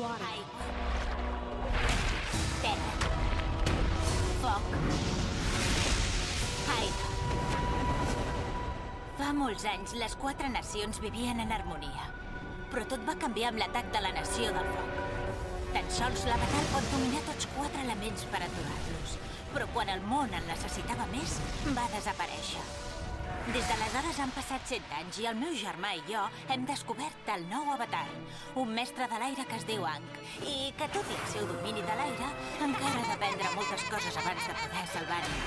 Water. Terra. Foc. Fa molts anys, les quatre nacions vivien en harmonia. Però tot va canviar amb l'atac de la nació del foc. Tan sols l'avatar pot dominar tots quatre elements per aturar-los. Però quan el món en necessitava més, va desaparèixer. Des d'aleshores han passat 100 anys i el meu germà i jo hem descobert el nou avatar, un mestre de l'aire que es diu Ankh, i que tot i el seu domini de l'aire, encara ha d'aprendre moltes coses abans de poder salvar-lo.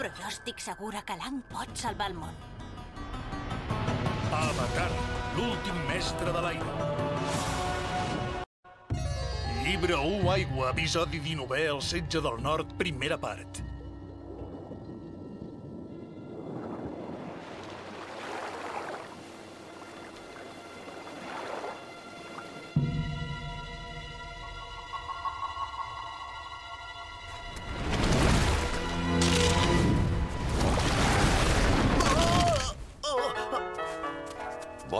Però jo estic segura que l'Ankh pot salvar el món. Avatar, l'últim mestre de l'aire. Llibre 1, Aigua, episodi 19, El setge del nord, primera part.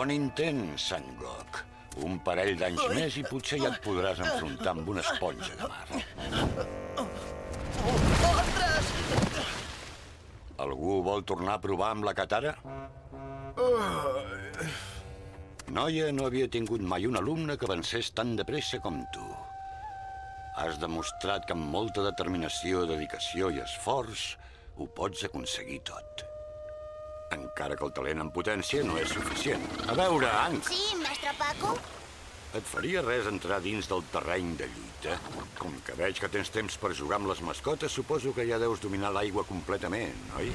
Bon intent, Sangok. Un parell d'anys més i potser ja et podràs enfrontar amb una esponja de mar. Algú vol tornar a provar amb la Katara? Noia no havia tingut mai un alumne que avancés tan de pressa com tu. Has demostrat que amb molta determinació, dedicació i esforç ho pots aconseguir tot. Encara que el talent en potència no és suficient. A veure, Anc, Sí, mestre Paco? et faria res entrar dins del terreny de lluita? Com que veig que tens temps per jugar amb les mascotes, suposo que ja deus dominar l'aigua completament, oi?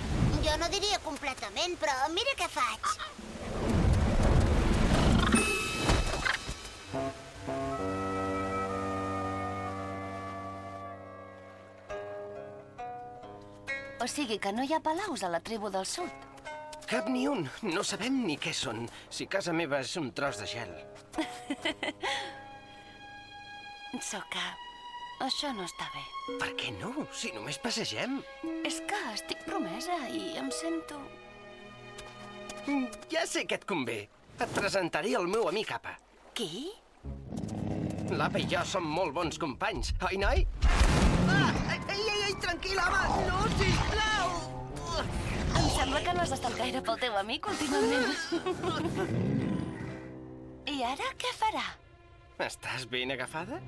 Jo no diria completament, però mira què faig. O sigui que no hi ha palaus a la tribu del sud. Cap ni un. No sabem ni què són. Si casa meva és un tros de gel. Soka, això no està bé. Per què no? Si només passegem. És que estic promesa i em sento... Ja sé que et convé. Et presentaré el meu amic Apa. Qui? L'Apa i jo som molt bons companys, oi, noi? Ah! Ei, ei, ei, tranquil, home! No, sisplau! Em sembla que no has estat gaire pel teu amic últimament. I ara què farà? Estàs ben agafada?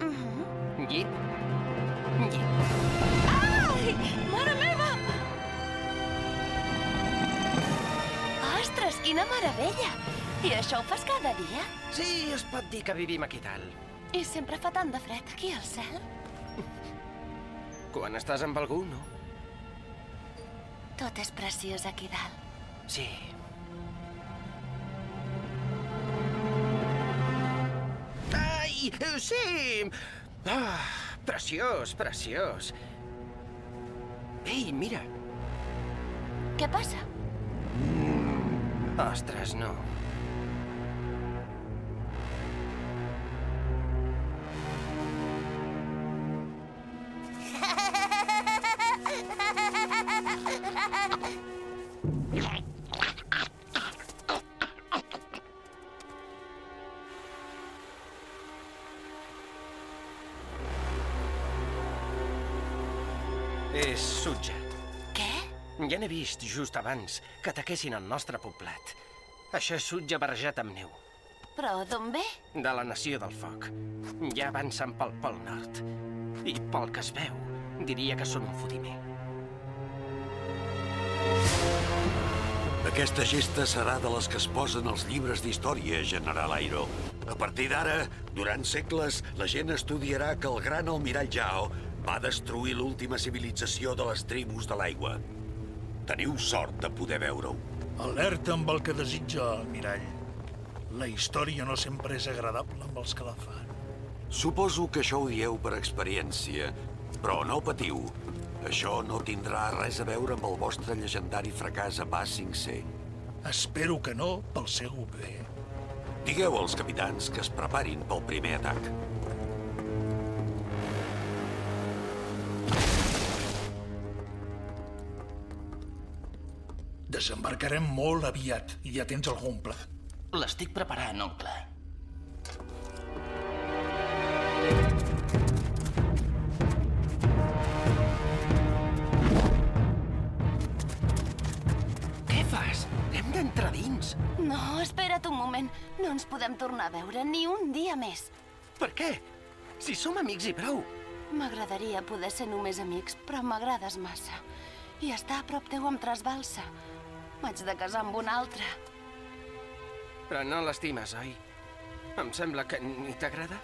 Mhm. Llit? Llit. Ai! Mare meva! Ostres, quina meravella! I això ho fas cada dia? Sí, es pot dir que vivim aquí dalt. I sempre fa tant de fred aquí al cel? Quan estàs amb algú, no? Tot és preciós aquí dalt. Sí. Ai, sí! Ah, preciós, preciós. Ei, mira. Què passa? Ostres, no. És sutge. Què? Ja n'he vist just abans que ataquessin el nostre poblat. Això és sutge barrejat amb neu. Però d'on ve? De la Nació del Foc. Ja avancen pel Pol Nord. I pel que es veu, diria que són un fotimer. Aquesta gesta serà de les que es posen als llibres d'història, General Airo. A partir d'ara, durant segles, la gent estudiarà que el gran almirall Jao va destruir l'última civilització de les tribus de l'aigua. Teniu sort de poder veure-ho. Alerta amb el que desitja mirall. La història no sempre és agradable amb els que la fan. Suposo que això ho dieu per experiència, però no patiu. Això no tindrà res a veure amb el vostre llegendari fracàs a Ba 5C. Espero que no, pel seu bé. Digueu als capitans que es preparin pel primer atac. Desembarcarem molt aviat i ja tens algun pla. L'estic preparant, oncle. Què fas? Hem d'entrar dins. No, espera't un moment. No ens podem tornar a veure ni un dia més. Per què? Si som amics i prou. M'agradaria poder ser només amics, però m'agrades massa. I estar a prop teu em trasbalsa. M'haig de casar amb un altre. Però no l'estimes, oi? Em sembla que ni t'agrada.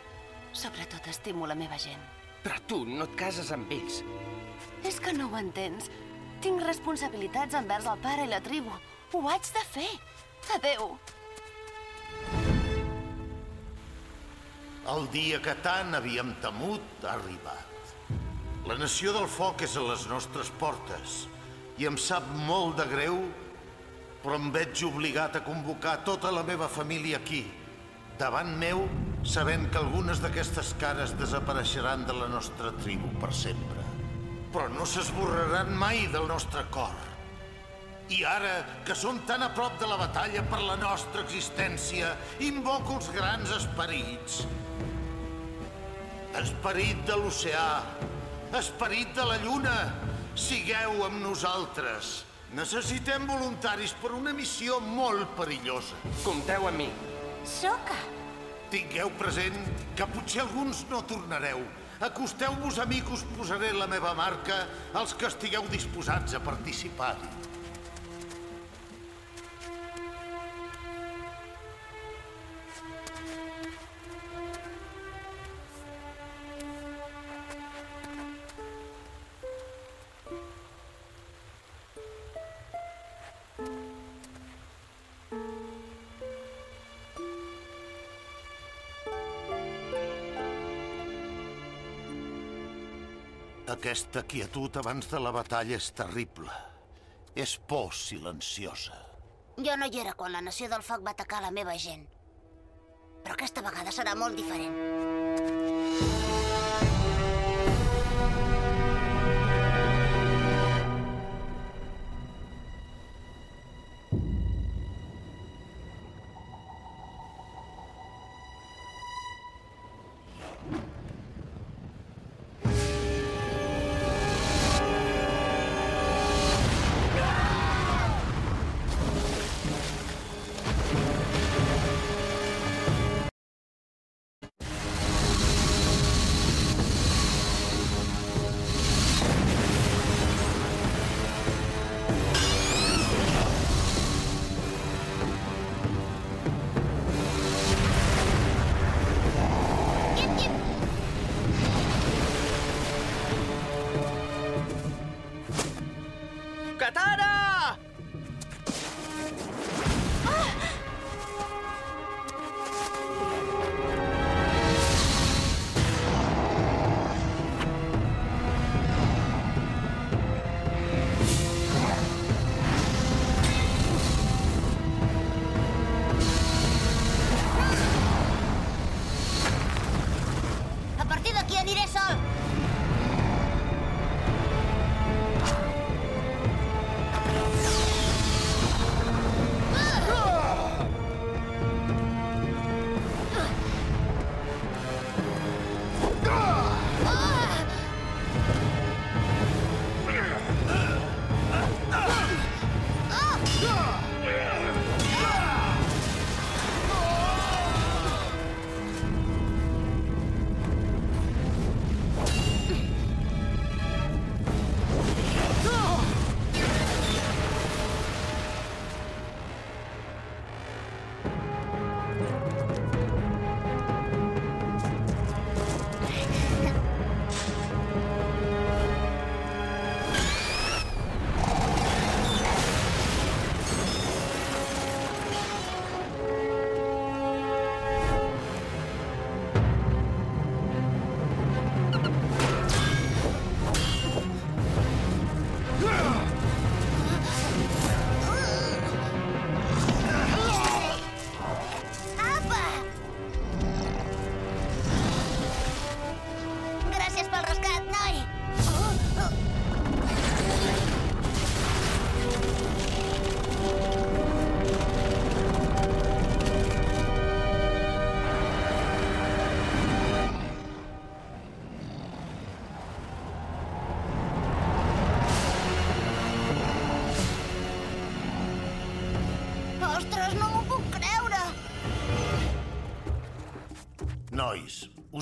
Sobretot estimo la meva gent. Però tu no et cases amb ells. És que no ho entens. Tinc responsabilitats envers el pare i la tribu. Ho haig de fer. Adeu. El dia que tant havíem temut ha arribat. La nació del foc és a les nostres portes i em sap molt de greu, però em veig obligat a convocar tota la meva família aquí, davant meu, sabent que algunes d'aquestes cares desapareixeran de la nostra tribu per sempre. Però no s'esborraran mai del nostre cor. I ara, que som tan a prop de la batalla per la nostra existència, invoco els grans esperits. Esperit de l'oceà, esperit de la lluna, sigueu amb nosaltres. Necessitem voluntaris per una missió molt perillosa. Compteu amb mi. Soca! Tingueu present que potser alguns no tornareu. Acosteu-vos a mi que us posaré la meva marca als que estigueu disposats a participar-hi. Aquesta quietud abans de la batalla és terrible. És por silenciosa. Jo no hi era quan la Nació del Foc va atacar la meva gent. Però aquesta vegada serà molt diferent. Katara!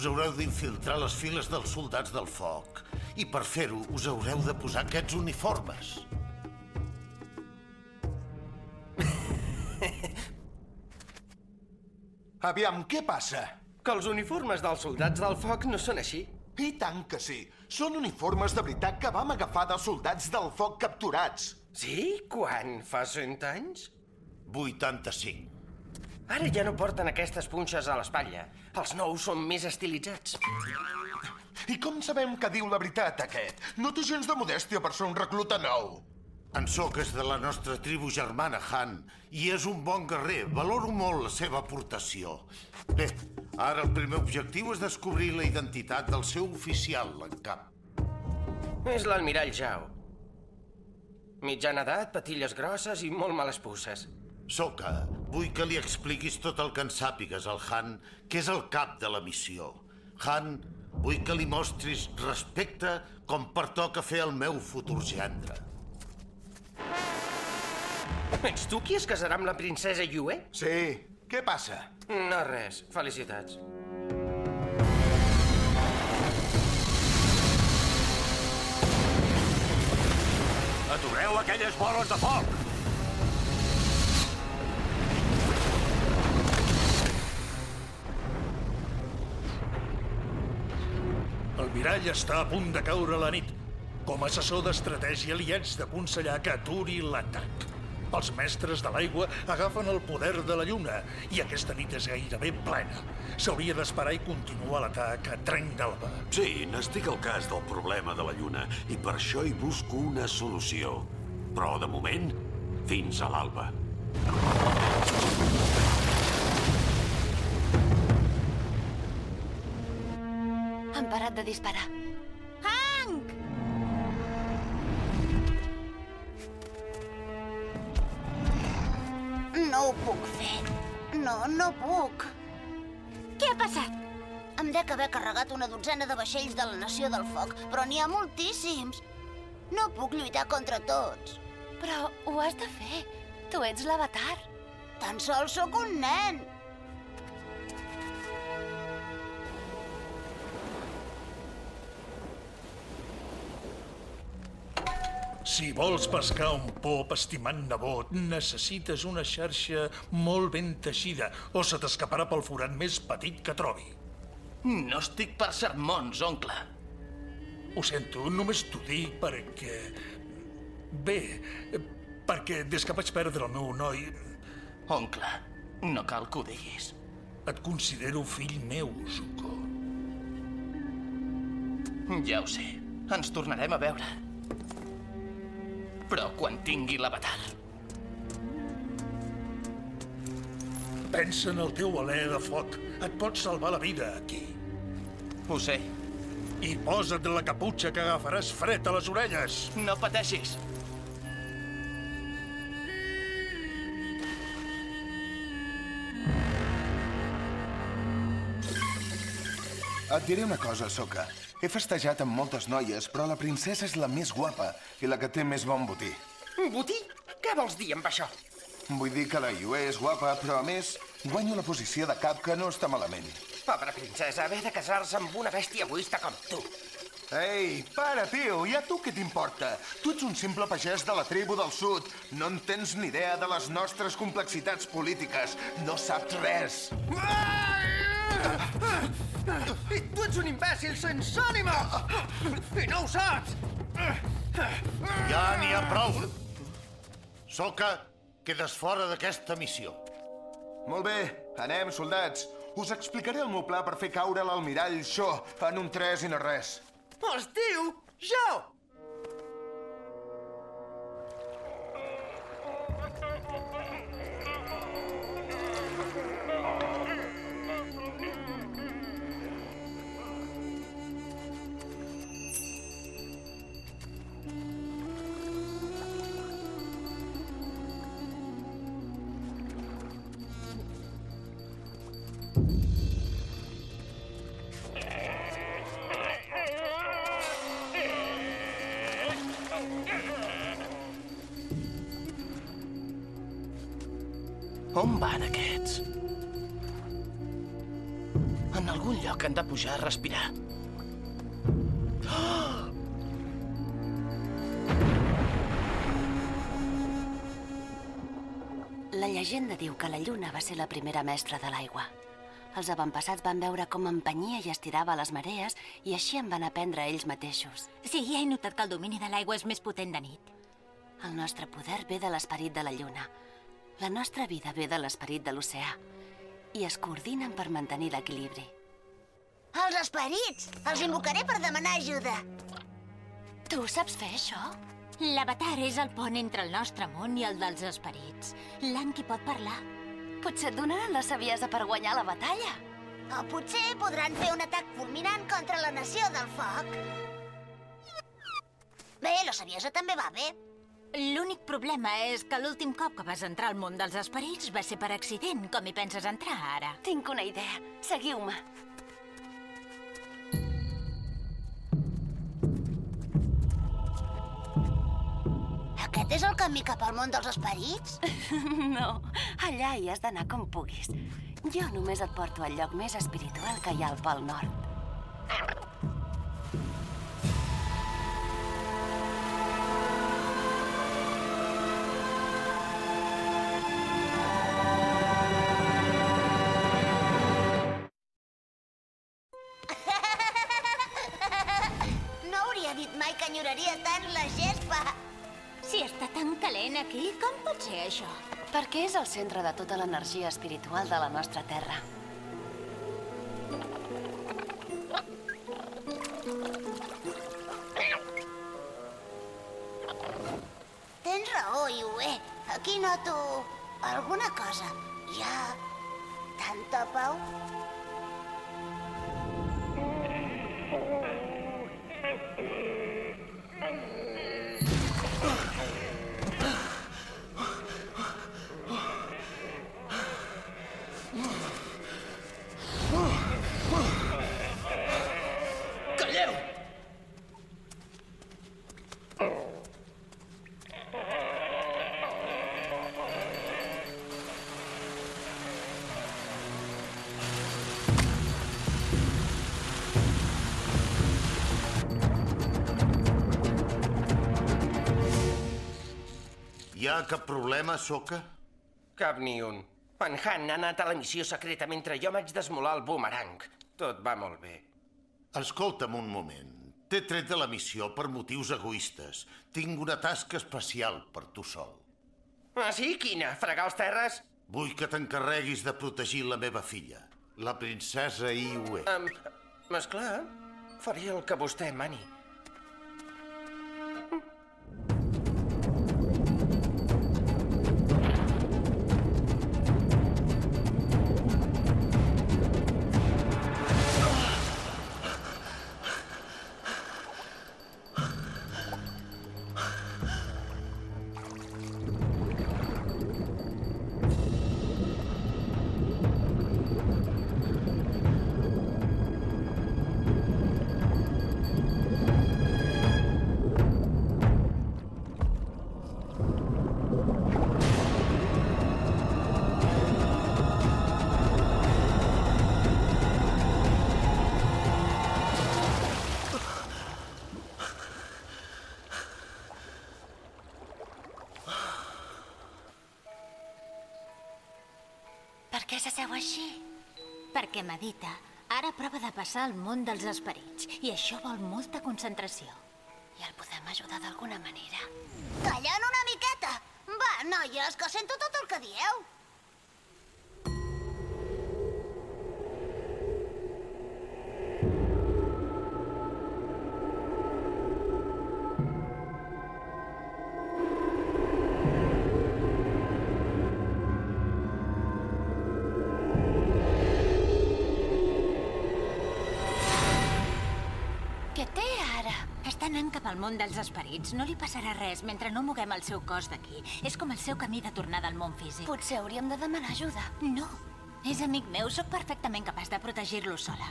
Us haureu d'infiltrar les files dels soldats del foc. I per fer-ho us haureu de posar aquests uniformes. Aviam, què passa? Que els uniformes dels soldats del foc no són així. I tant que sí. Són uniformes de veritat que vam agafar dels soldats del foc capturats. Sí? Quan? Fa cent anys? 85. Ara ja no porten aquestes punxes a l'espatlla. Els nous són més estilitzats. I com sabem que diu la veritat, aquest? No té gens de modèstia per ser un recluta nou. En Soc és de la nostra tribu germana, Han, i és un bon guerrer. Valoro molt la seva aportació. Bé, ara el primer objectiu és descobrir la identitat del seu oficial en cap. És l'almirall Jao. Mitjana edat, patilles grosses i molt males pusses. Soka, vull que li expliquis tot el que en sàpigues al Han, que és el cap de la missió. Han, vull que li mostris respecte com pertoca fer el meu futur gendre. Ets tu qui es casarà amb la princesa Yue? Sí. Què passa? No res. Felicitats. Atureu aquelles boles de foc! El mirall està a punt de caure la nit. Com a assessor d'estratègia li haig d'aconsellar que aturi l'atac. Els mestres de l'aigua agafen el poder de la lluna i aquesta nit és gairebé plena. S'hauria d'esperar i continuar l'atac a trenc d'alba. Sí, n'estic al cas del problema de la lluna i per això hi busco una solució. Però, de moment, fins a l'alba. Parat de disparar. Hank! No ho puc fer. No, no puc. Què ha passat? Em dec haver carregat una dotzena de vaixells de la Nació del Foc, però n'hi ha moltíssims. No puc lluitar contra tots. Però ho has de fer. Tu ets l'avatar. Tan sols sóc un nen. Si vols pescar un pop, estimant nebot, necessites una xarxa molt ben teixida o se t'escaparà pel forat més petit que trobi. No estic per sermons, oncle. Ho sento, només t'ho dic perquè... Bé, perquè des que vaig perdre el meu noi... Oncle, no cal que ho diguis. Et considero fill meu, Zuko. Ja ho sé. Ens tornarem a veure. Però quan tingui l'avatar. Pensa en el teu alè de foc. Et pot salvar la vida aquí. Ho sé. I posa't la caputxa que agafaràs fred a les orelles. No pateixis. Et diré una cosa, Soka. He festejat amb moltes noies, però la princesa és la més guapa i la que té més bon botí. Botí? Què vols dir amb això? Vull dir que la Yue és guapa, però a més guanyo la posició de cap que no està malament. Pobra princesa, haver de casar-se amb una bèstia egoista com tu. Ei, para, tio, i a tu què t'importa? Tu ets un simple pagès de la tribu del sud. No en tens ni idea de les nostres complexitats polítiques. No saps res. I tu ets un imbècil sense ànima! I no ho saps! Ja n'hi ha prou. Soka, quedes fora d'aquesta missió. Molt bé, anem, soldats. Us explicaré el meu pla per fer caure l'almirall Shaw en un tres i no res. Es diu jo! On van aquests? En algun lloc han de pujar a respirar. La llegenda diu que la lluna va ser la primera mestra de l'aigua. Els avantpassats van veure com empenyia i estirava les marees i així en van aprendre ells mateixos. Sí, he notat que el domini de l'aigua és més potent de nit. El nostre poder ve de l'esperit de la lluna. La nostra vida ve de l'esperit de l'oceà. I es coordinen per mantenir l'equilibri. Els esperits! Els invocaré per demanar ajuda. Tu saps fer això? L'avatar és el pont entre el nostre món i el dels esperits. L'Anki pot parlar. Potser et donaran la saviesa per guanyar la batalla. O potser podran fer un atac fulminant contra la nació del foc. Bé, la saviesa també va bé. L'únic problema és que l'últim cop que vas entrar al món dels esperits va ser per accident. Com hi penses entrar ara? Tinc una idea. Seguiu-me. Aquest és el camí cap al món dels esperits? no, allà hi has d'anar com puguis. Jo només et porto al lloc més espiritual que hi ha al Pol Nord. Centre de tota l'energia espiritual de la nostra terra. Tens raó, Iue. Aquí noto alguna cosa. Hi ha tanta pau. Hi ha cap problema, Soka? Cap ni un. En Han ha anat a la missió secreta mentre jo m'haig d'esmolar el boomerang. Tot va molt bé. Escolta'm un moment. T'he tret de la missió per motius egoistes. Tinc una tasca especial per tu sol. Ah, sí? Quina? Fregar els terres? Vull que t'encarreguis de protegir la meva filla, la princesa Iue. Um, esclar, faré el que vostè mani. Què s'asseu així? Perquè medita. Ara prova de passar al món dels esperits. I això vol molta concentració. I el podem ajudar d'alguna manera? Callant una miqueta. Va, noies, que sento tot el que dieu. Món dels esperits. No li passarà res mentre no moguem el seu cos d'aquí. És com el seu camí de tornada al món físic. Potser hauríem de demanar ajuda. No. És amic meu. Sóc perfectament capaç de protegir-lo sola.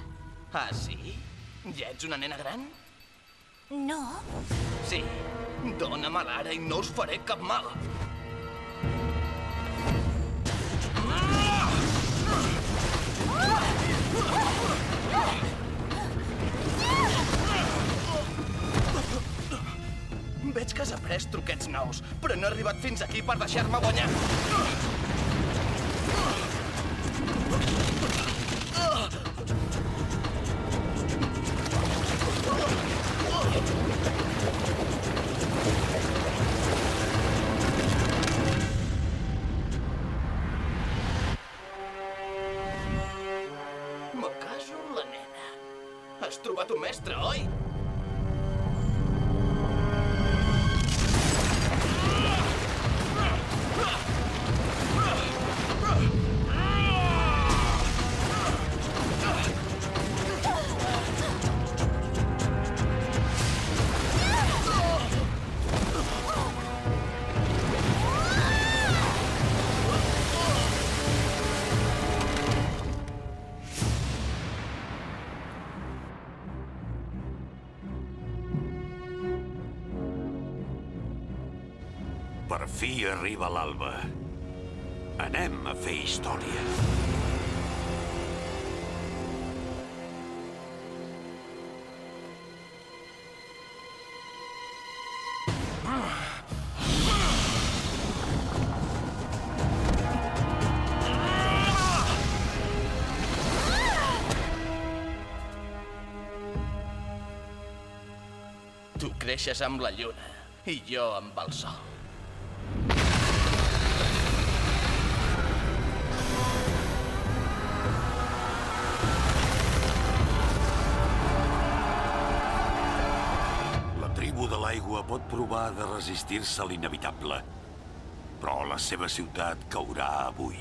Ah, sí? Ja ets una nena gran? No. Sí. Dóna-me l'ara i no us faré cap mal. Veig que has après truquets nous, però no he arribat fins aquí per deixar-me guanyar. Uh! Fi arriba l'alba. Anem a fer història. Tu creixes amb la lluna i jo amb el sol. Provar de resistir-se a l'inevitable, però la seva ciutat caurà avui.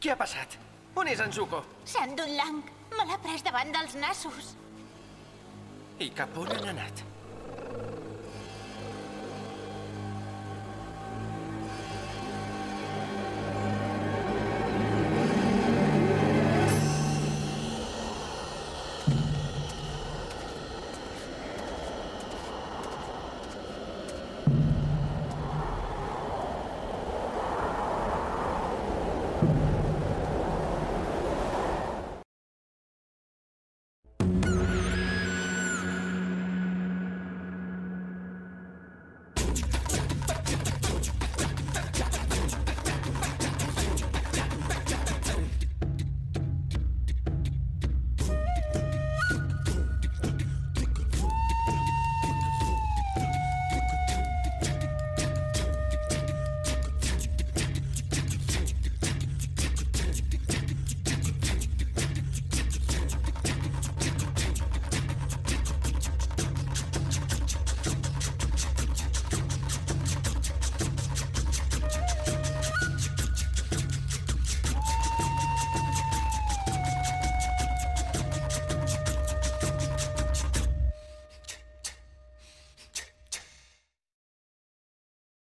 Què ha passat? On és en Zuko? Sant Lang me l'ha pres davant dels nassos. I cap on han anat?